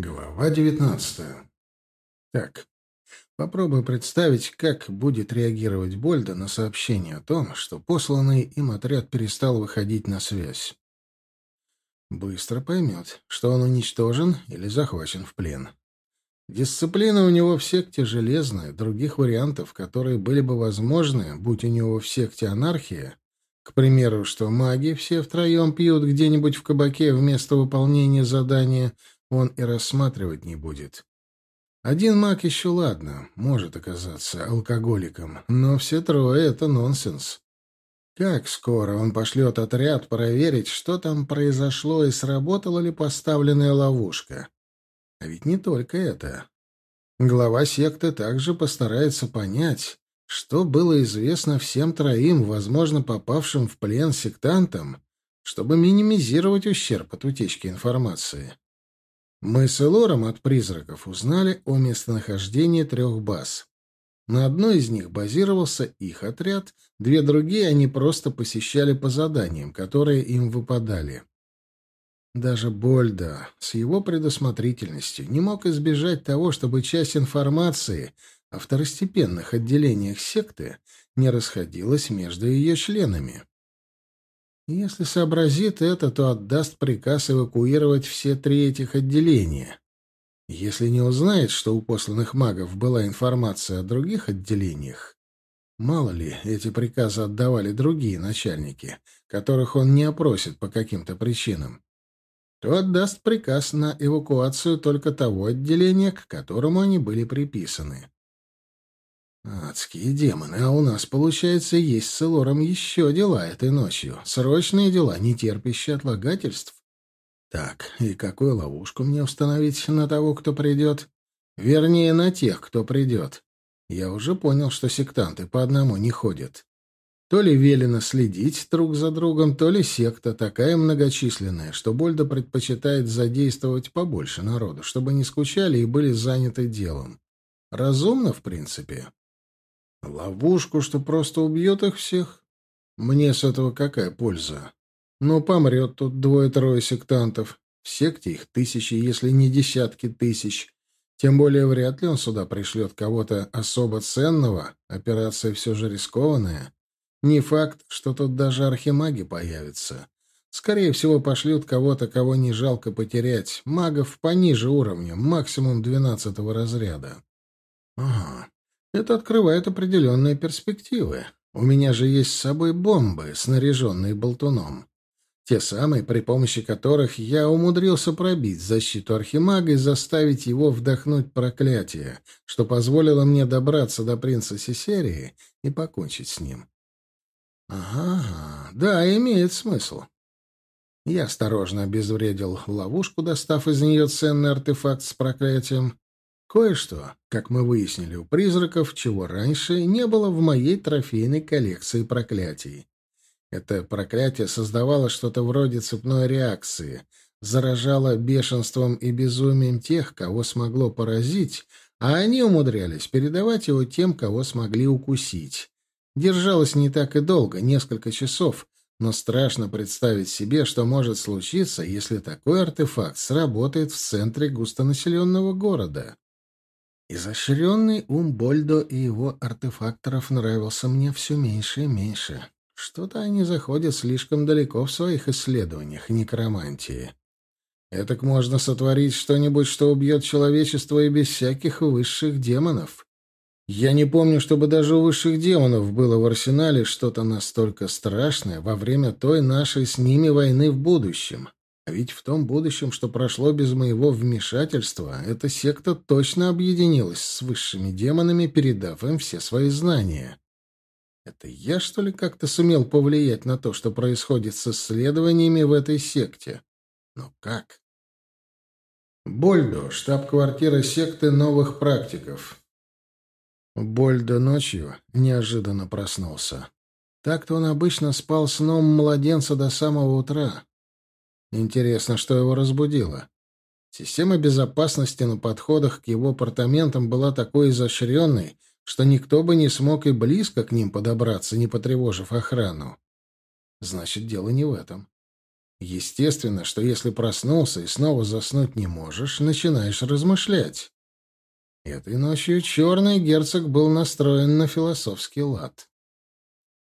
Глава девятнадцатая. Так, попробую представить, как будет реагировать Больда на сообщение о том, что посланный им отряд перестал выходить на связь. Быстро поймет, что он уничтожен или захвачен в плен. Дисциплина у него в секте железная, других вариантов, которые были бы возможны, будь у него в секте анархия, к примеру, что маги все втроем пьют где-нибудь в кабаке вместо выполнения задания — он и рассматривать не будет. Один маг еще ладно, может оказаться алкоголиком, но все трое — это нонсенс. Как скоро он пошлет отряд проверить, что там произошло и сработала ли поставленная ловушка? А ведь не только это. Глава секты также постарается понять, что было известно всем троим, возможно, попавшим в плен сектантам, чтобы минимизировать ущерб от утечки информации. Мы с Элором от призраков узнали о местонахождении трех баз. На одной из них базировался их отряд, две другие они просто посещали по заданиям, которые им выпадали. Даже Больда с его предусмотрительностью не мог избежать того, чтобы часть информации о второстепенных отделениях секты не расходилась между ее членами. Если сообразит это, то отдаст приказ эвакуировать все три этих отделения. Если не узнает, что у посланных магов была информация о других отделениях, мало ли, эти приказы отдавали другие начальники, которых он не опросит по каким-то причинам, то отдаст приказ на эвакуацию только того отделения, к которому они были приписаны. Адские демоны, а у нас, получается, есть с Элором еще дела этой ночью. Срочные дела, не терпящие отлагательств. Так, и какую ловушку мне установить на того, кто придет? Вернее, на тех, кто придет. Я уже понял, что сектанты по одному не ходят. То ли велено следить друг за другом, то ли секта такая многочисленная, что Больда предпочитает задействовать побольше народу, чтобы не скучали и были заняты делом. Разумно, в принципе. Ловушку, что просто убьет их всех? Мне с этого какая польза? Ну, помрет тут двое-трое сектантов. В секте их тысячи, если не десятки тысяч. Тем более вряд ли он сюда пришлет кого-то особо ценного. Операция все же рискованная. Не факт, что тут даже архимаги появятся. Скорее всего, пошлют кого-то, кого не жалко потерять. Магов пониже уровня, максимум двенадцатого разряда. Ага, это открывает определенные перспективы. У меня же есть с собой бомбы, снаряженные болтуном. Те самые, при помощи которых я умудрился пробить защиту Архимага и заставить его вдохнуть проклятие, что позволило мне добраться до принца Сесерии и покончить с ним. Ага, да, имеет смысл. Я осторожно обезвредил ловушку, достав из нее ценный артефакт с проклятием, Кое-что, как мы выяснили у призраков, чего раньше не было в моей трофейной коллекции проклятий. Это проклятие создавало что-то вроде цепной реакции, заражало бешенством и безумием тех, кого смогло поразить, а они умудрялись передавать его тем, кого смогли укусить. Держалось не так и долго, несколько часов, но страшно представить себе, что может случиться, если такой артефакт сработает в центре густонаселенного города. Изощренный ум Больдо и его артефакторов нравился мне все меньше и меньше. Что-то они заходят слишком далеко в своих исследованиях некромантии. Этак можно сотворить что-нибудь, что убьет человечество и без всяких высших демонов. Я не помню, чтобы даже у высших демонов было в арсенале что-то настолько страшное во время той нашей с ними войны в будущем. А ведь в том будущем, что прошло без моего вмешательства, эта секта точно объединилась с высшими демонами, передав им все свои знания. Это я, что ли, как-то сумел повлиять на то, что происходит с исследованиями в этой секте? Но как? Больдо, штаб-квартира секты новых практиков. Больдо ночью неожиданно проснулся. Так-то он обычно спал сном младенца до самого утра. Интересно, что его разбудило. Система безопасности на подходах к его апартаментам была такой изощренной, что никто бы не смог и близко к ним подобраться, не потревожив охрану. Значит, дело не в этом. Естественно, что если проснулся и снова заснуть не можешь, начинаешь размышлять. Этой ночью черный герцог был настроен на философский лад.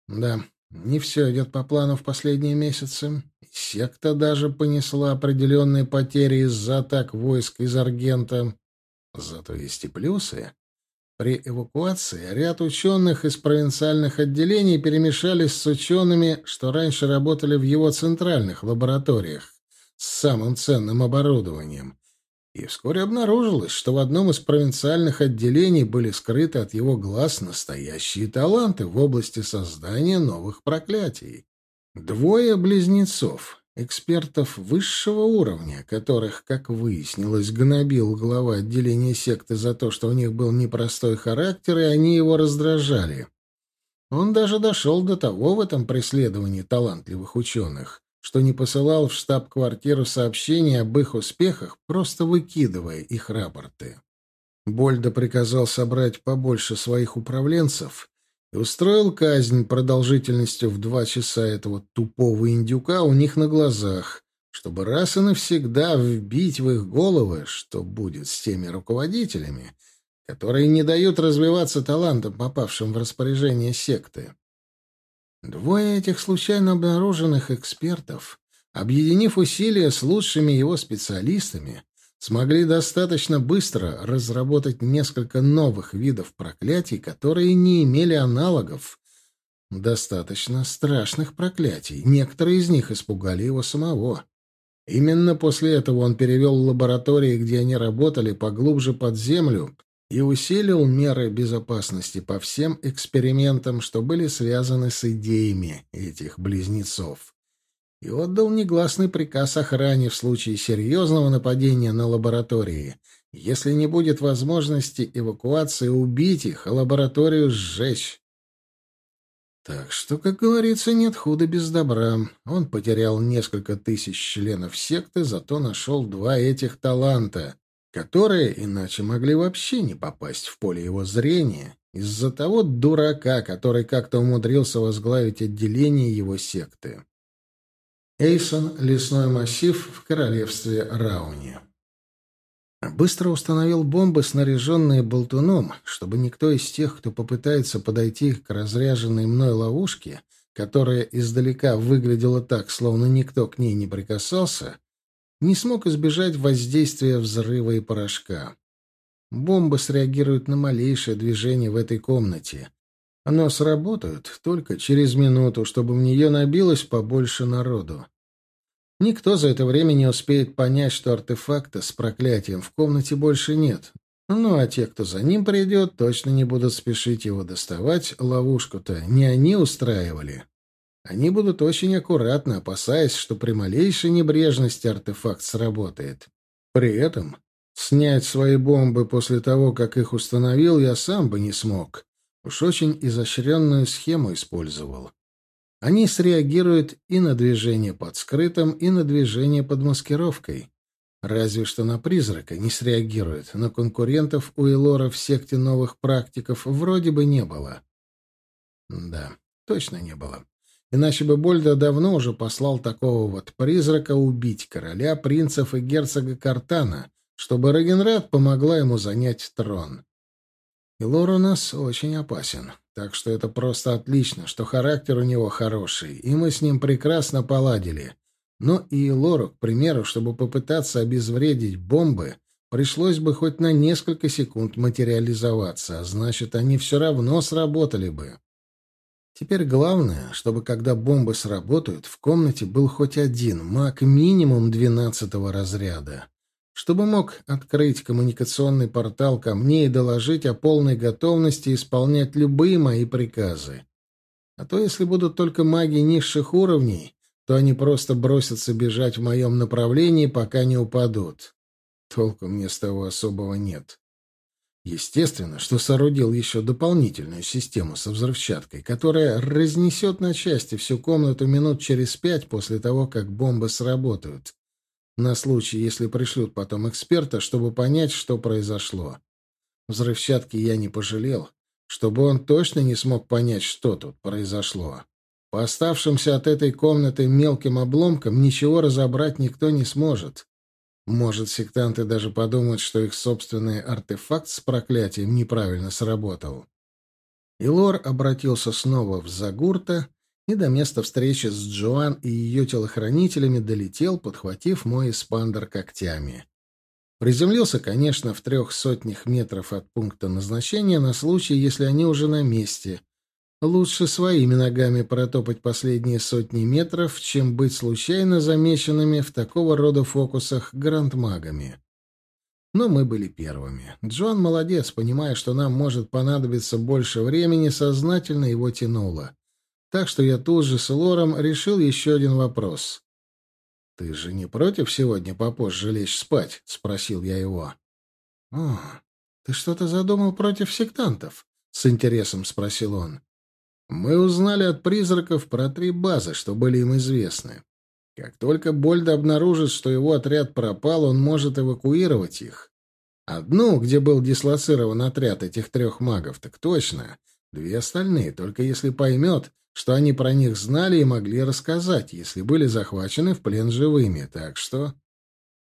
Да, не все идет по плану в последние месяцы. Секта даже понесла определенные потери из-за атак войск из Аргента. Зато есть и плюсы. При эвакуации ряд ученых из провинциальных отделений перемешались с учеными, что раньше работали в его центральных лабораториях с самым ценным оборудованием. И вскоре обнаружилось, что в одном из провинциальных отделений были скрыты от его глаз настоящие таланты в области создания новых проклятий. Двое близнецов, экспертов высшего уровня, которых, как выяснилось, гнобил глава отделения секты за то, что у них был непростой характер, и они его раздражали. Он даже дошел до того в этом преследовании талантливых ученых, что не посылал в штаб-квартиру сообщения об их успехах, просто выкидывая их рапорты. Больда приказал собрать побольше своих управленцев и устроил казнь продолжительностью в два часа этого тупого индюка у них на глазах, чтобы раз и навсегда вбить в их головы, что будет с теми руководителями, которые не дают развиваться талантам, попавшим в распоряжение секты. Двое этих случайно обнаруженных экспертов, объединив усилия с лучшими его специалистами, смогли достаточно быстро разработать несколько новых видов проклятий, которые не имели аналогов. Достаточно страшных проклятий. Некоторые из них испугали его самого. Именно после этого он перевел лаборатории, где они работали, поглубже под землю и усилил меры безопасности по всем экспериментам, что были связаны с идеями этих близнецов и отдал негласный приказ охране в случае серьезного нападения на лаборатории. Если не будет возможности эвакуации, убить их, а лабораторию сжечь. Так что, как говорится, нет худа без добра. Он потерял несколько тысяч членов секты, зато нашел два этих таланта, которые иначе могли вообще не попасть в поле его зрения из-за того дурака, который как-то умудрился возглавить отделение его секты. Эйсон — лесной массив в королевстве Рауни. Быстро установил бомбы, снаряженные болтуном, чтобы никто из тех, кто попытается подойти к разряженной мной ловушке, которая издалека выглядела так, словно никто к ней не прикасался, не смог избежать воздействия взрыва и порошка. Бомбы среагируют на малейшее движение в этой комнате, но сработают только через минуту, чтобы в нее набилось побольше народу. Никто за это время не успеет понять, что артефакта с проклятием в комнате больше нет. Ну, а те, кто за ним придет, точно не будут спешить его доставать. Ловушку-то не они устраивали. Они будут очень аккуратно, опасаясь, что при малейшей небрежности артефакт сработает. При этом снять свои бомбы после того, как их установил, я сам бы не смог. Уж очень изощренную схему использовал. Они среагируют и на движение под скрытым, и на движение под маскировкой. Разве что на призрака не среагируют, но конкурентов у Элора в секте новых практиков вроде бы не было. Да, точно не было. Иначе бы Больда давно уже послал такого вот призрака убить короля, принцев и герцога Картана, чтобы Рагенрад помогла ему занять трон. И нас очень опасен. Так что это просто отлично, что характер у него хороший, и мы с ним прекрасно поладили. Но и Лору, к примеру, чтобы попытаться обезвредить бомбы, пришлось бы хоть на несколько секунд материализоваться, а значит, они все равно сработали бы. Теперь главное, чтобы когда бомбы сработают, в комнате был хоть один маг минимум двенадцатого разряда чтобы мог открыть коммуникационный портал ко мне и доложить о полной готовности исполнять любые мои приказы. А то, если будут только маги низших уровней, то они просто бросятся бежать в моем направлении, пока не упадут. Толку мне с того особого нет. Естественно, что соорудил еще дополнительную систему со взрывчаткой, которая разнесет на части всю комнату минут через пять после того, как бомбы сработают на случай, если пришлют потом эксперта, чтобы понять, что произошло. Взрывчатки я не пожалел, чтобы он точно не смог понять, что тут произошло. По оставшимся от этой комнаты мелким обломкам ничего разобрать никто не сможет. Может, сектанты даже подумают, что их собственный артефакт с проклятием неправильно сработал. Илор обратился снова в Загурта и до места встречи с Джоан и ее телохранителями долетел, подхватив мой эспандер когтями. Приземлился, конечно, в трех сотнях метров от пункта назначения на случай, если они уже на месте. Лучше своими ногами протопать последние сотни метров, чем быть случайно замеченными в такого рода фокусах грандмагами. Но мы были первыми. Джон молодец, понимая, что нам может понадобиться больше времени, сознательно его тянуло. Так что я тут же с Лором решил еще один вопрос. «Ты же не против сегодня попозже лечь спать?» — спросил я его. «О, ты что-то задумал против сектантов?» — с интересом спросил он. «Мы узнали от призраков про три базы, что были им известны. Как только Больда обнаружит, что его отряд пропал, он может эвакуировать их. Одну, где был дислоцирован отряд этих трех магов, так точно. Две остальные, только если поймет, что они про них знали и могли рассказать, если были захвачены в плен живыми. Так что...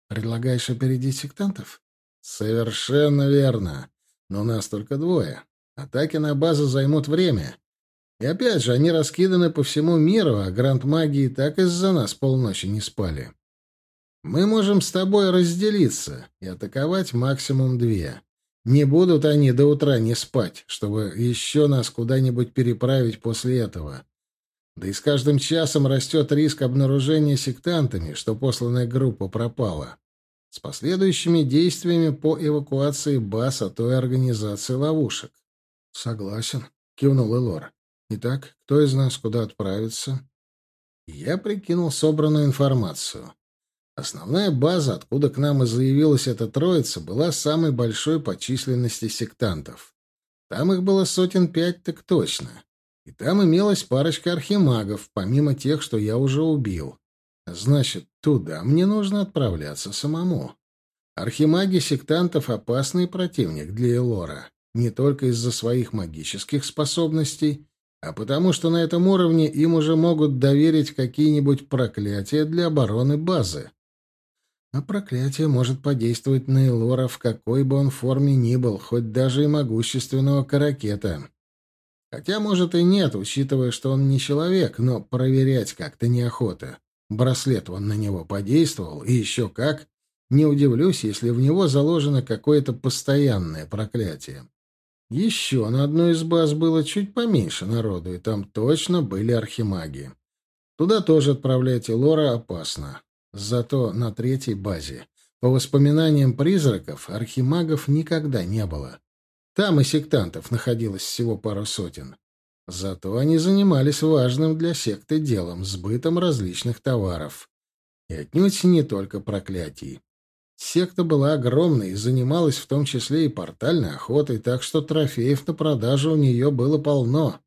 Предлагаешь опередить сектантов? Совершенно верно. Но нас только двое. Атаки на базу займут время. И опять же, они раскиданы по всему миру, а гранд-маги так из-за нас полночи не спали. Мы можем с тобой разделиться и атаковать максимум две. Не будут они до утра не спать, чтобы еще нас куда-нибудь переправить после этого. Да и с каждым часом растет риск обнаружения сектантами, что посланная группа пропала. С последующими действиями по эвакуации баз, а то и организации ловушек. — Согласен, — кивнул Элор. — Итак, кто из нас куда отправится? Я прикинул собранную информацию. Основная база, откуда к нам и заявилась эта троица, была самой большой по численности сектантов. Там их было сотен пять так точно. И там имелась парочка архимагов, помимо тех, что я уже убил. Значит, туда мне нужно отправляться самому. Архимаги сектантов — опасный противник для Элора. Не только из-за своих магических способностей, а потому что на этом уровне им уже могут доверить какие-нибудь проклятия для обороны базы. А проклятие может подействовать на Элора в какой бы он форме ни был, хоть даже и могущественного каракета. Хотя, может, и нет, учитывая, что он не человек, но проверять как-то неохота. Браслет он на него подействовал, и еще как. Не удивлюсь, если в него заложено какое-то постоянное проклятие. Еще на одной из баз было чуть поменьше народу, и там точно были архимаги. Туда тоже отправлять Элора опасно. Зато на третьей базе, по воспоминаниям призраков, архимагов никогда не было. Там и сектантов находилось всего пару сотен. Зато они занимались важным для секты делом, сбытом различных товаров. И отнюдь не только проклятий. Секта была огромной и занималась в том числе и портальной охотой, так что трофеев на продажу у нее было полно.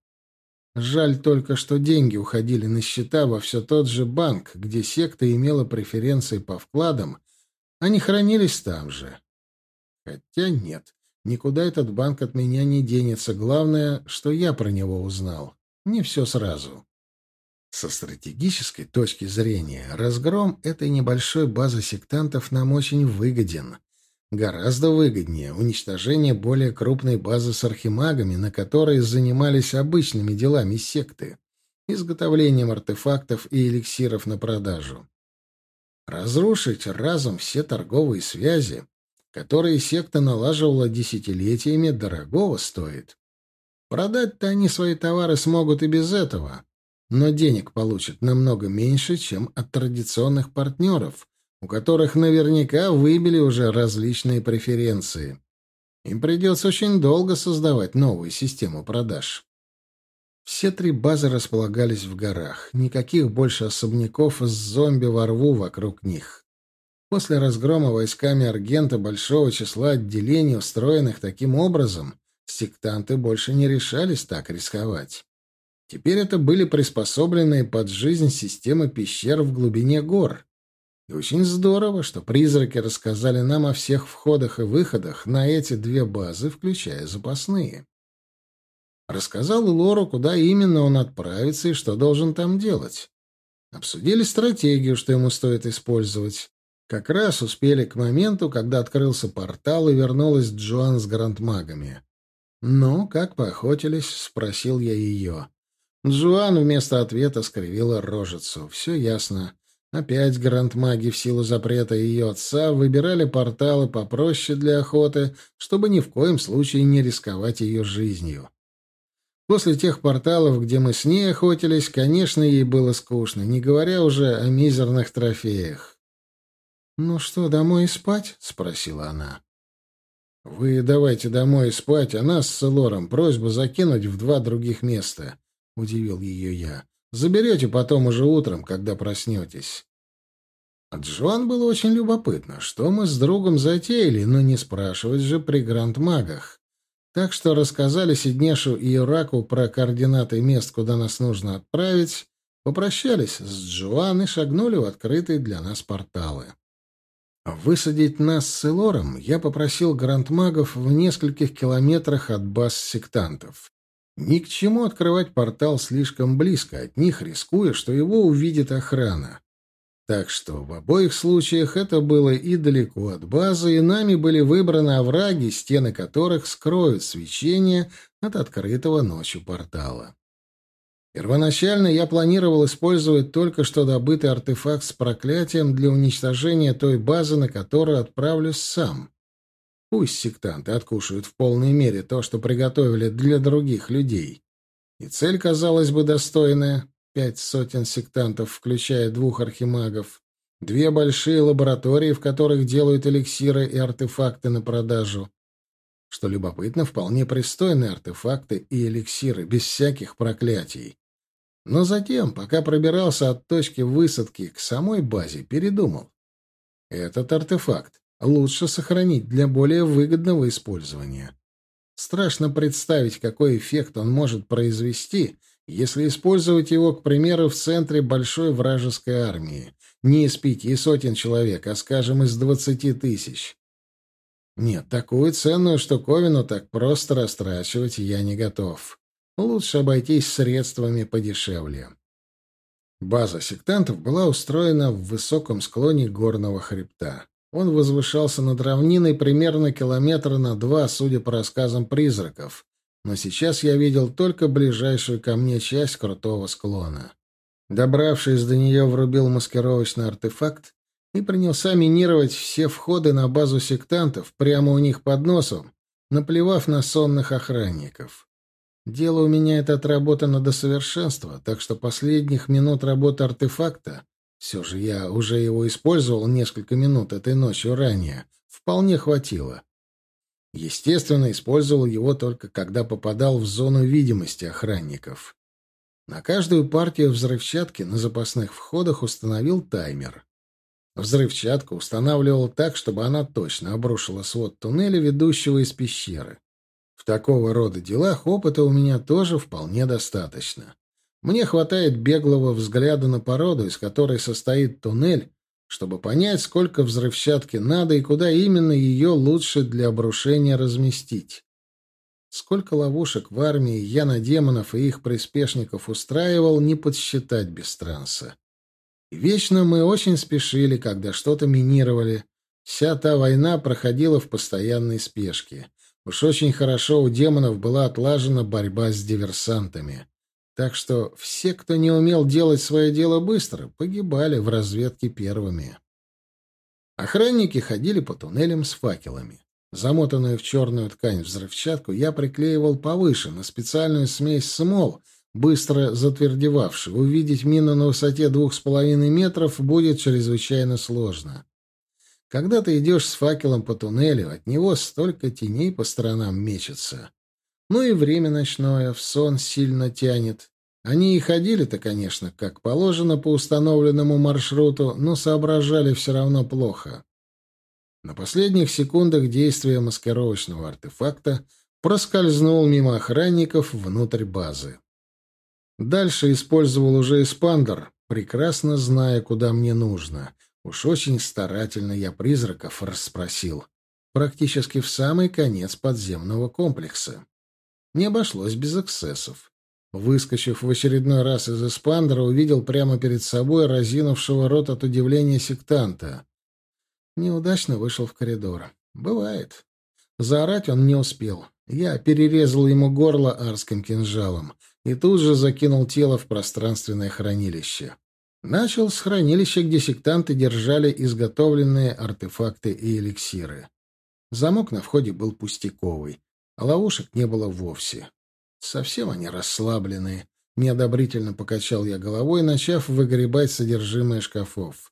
Жаль только, что деньги уходили на счета во все тот же банк, где секта имела преференции по вкладам, они хранились там же. Хотя нет, никуда этот банк от меня не денется. Главное, что я про него узнал. Не все сразу. Со стратегической точки зрения, разгром этой небольшой базы сектантов нам очень выгоден. Гораздо выгоднее уничтожение более крупной базы с архимагами, на которой занимались обычными делами секты, изготовлением артефактов и эликсиров на продажу. Разрушить разом все торговые связи, которые секта налаживала десятилетиями, дорогого стоит. Продать-то они свои товары смогут и без этого, но денег получат намного меньше, чем от традиционных партнеров, у которых наверняка выбили уже различные преференции. Им придется очень долго создавать новую систему продаж. Все три базы располагались в горах. Никаких больше особняков с зомби во рву вокруг них. После разгрома войсками Аргента большого числа отделений, устроенных таким образом, сектанты больше не решались так рисковать. Теперь это были приспособленные под жизнь системы пещер в глубине гор. И очень здорово, что призраки рассказали нам о всех входах и выходах на эти две базы, включая запасные. Рассказал Лору, куда именно он отправится и что должен там делать. Обсудили стратегию, что ему стоит использовать. Как раз успели к моменту, когда открылся портал и вернулась Джоан с грандмагами. «Ну, как поохотились?» — спросил я ее. Джоан вместо ответа скривила рожицу. «Все ясно. Опять грандмаги в силу запрета ее отца выбирали порталы попроще для охоты, чтобы ни в коем случае не рисковать ее жизнью. После тех порталов, где мы с ней охотились, конечно, ей было скучно, не говоря уже о мизерных трофеях. «Ну что, домой спать?» — спросила она. «Вы давайте домой спать, а нас с Лором просьба закинуть в два других места», — удивил ее я. «Заберете потом уже утром, когда проснетесь». Джоан было очень любопытно, что мы с другом затеяли, но не спрашивать же при гранд-магах. Так что рассказали Сиднешу и Ираку про координаты мест, куда нас нужно отправить, попрощались с Джоан и шагнули в открытые для нас порталы. Высадить нас с Элором я попросил грандмагов в нескольких километрах от баз сектантов. Ни к чему открывать портал слишком близко от них, рискуя, что его увидит охрана. Так что в обоих случаях это было и далеко от базы, и нами были выбраны овраги, стены которых скроют свечение от открытого ночью портала. Первоначально я планировал использовать только что добытый артефакт с проклятием для уничтожения той базы, на которую отправлюсь сам. Пусть сектанты откушают в полной мере то, что приготовили для других людей. И цель, казалось бы, достойная пять сотен сектантов, включая двух архимагов, две большие лаборатории, в которых делают эликсиры и артефакты на продажу. Что любопытно, вполне пристойные артефакты и эликсиры, без всяких проклятий. Но затем, пока пробирался от точки высадки к самой базе, передумал. Этот артефакт лучше сохранить для более выгодного использования. Страшно представить, какой эффект он может произвести, если использовать его, к примеру, в центре большой вражеской армии. Не из пяти сотен человек, а, скажем, из двадцати тысяч. Нет, такую ценную штуковину так просто растрачивать я не готов. Лучше обойтись средствами подешевле. База сектантов была устроена в высоком склоне горного хребта. Он возвышался над равниной примерно километра на два, судя по рассказам призраков, но сейчас я видел только ближайшую ко мне часть крутого склона. Добравшись до нее, врубил маскировочный артефакт и принялся минировать все входы на базу сектантов прямо у них под носом, наплевав на сонных охранников. Дело у меня это отработано до совершенства, так что последних минут работы артефакта, все же я уже его использовал несколько минут этой ночью ранее, вполне хватило. Естественно, использовал его только когда попадал в зону видимости охранников. На каждую партию взрывчатки на запасных входах установил таймер. Взрывчатку устанавливал так, чтобы она точно обрушила свод туннеля, ведущего из пещеры. В такого рода делах опыта у меня тоже вполне достаточно. Мне хватает беглого взгляда на породу, из которой состоит туннель, чтобы понять, сколько взрывчатки надо и куда именно ее лучше для обрушения разместить. Сколько ловушек в армии я на демонов и их приспешников устраивал, не подсчитать без транса. Вечно мы очень спешили, когда что-то минировали. Вся та война проходила в постоянной спешке. Уж очень хорошо у демонов была отлажена борьба с диверсантами. Так что все, кто не умел делать свое дело быстро, погибали в разведке первыми. Охранники ходили по туннелям с факелами. Замотанную в черную ткань взрывчатку я приклеивал повыше, на специальную смесь смол, быстро затвердевавшую. Увидеть мину на высоте двух с половиной метров будет чрезвычайно сложно. Когда ты идешь с факелом по туннелю, от него столько теней по сторонам мечется. Ну и время ночное в сон сильно тянет. Они и ходили-то, конечно, как положено по установленному маршруту, но соображали все равно плохо. На последних секундах действия маскировочного артефакта проскользнул мимо охранников внутрь базы. Дальше использовал уже эспандер, прекрасно зная, куда мне нужно. Уж очень старательно я призраков расспросил. Практически в самый конец подземного комплекса. Не обошлось без эксцессов. Выскочив в очередной раз из эспандера, увидел прямо перед собой разинувшего рот от удивления сектанта. Неудачно вышел в коридор. Бывает. Заорать он не успел. Я перерезал ему горло арским кинжалом и тут же закинул тело в пространственное хранилище. Начал с хранилища, где сектанты держали изготовленные артефакты и эликсиры. Замок на входе был пустяковый, а ловушек не было вовсе. Совсем они расслабленные. Неодобрительно покачал я головой, начав выгребать содержимое шкафов.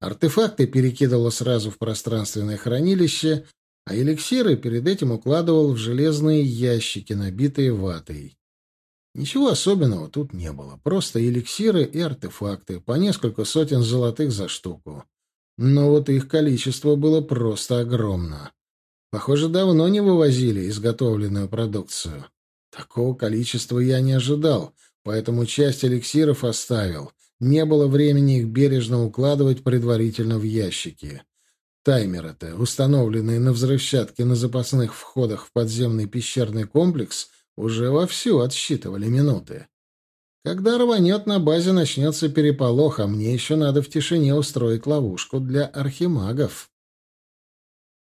Артефакты перекидывало сразу в пространственное хранилище, а эликсиры перед этим укладывал в железные ящики, набитые ватой. Ничего особенного тут не было. Просто эликсиры и артефакты, по несколько сотен золотых за штуку. Но вот их количество было просто огромно. Похоже, давно не вывозили изготовленную продукцию. Такого количества я не ожидал, поэтому часть эликсиров оставил. Не было времени их бережно укладывать предварительно в ящики. Таймеры-то, установленные на взрывчатке на запасных входах в подземный пещерный комплекс, уже вовсю отсчитывали минуты. Когда рванет на базе, начнется переполох, а мне еще надо в тишине устроить ловушку для архимагов.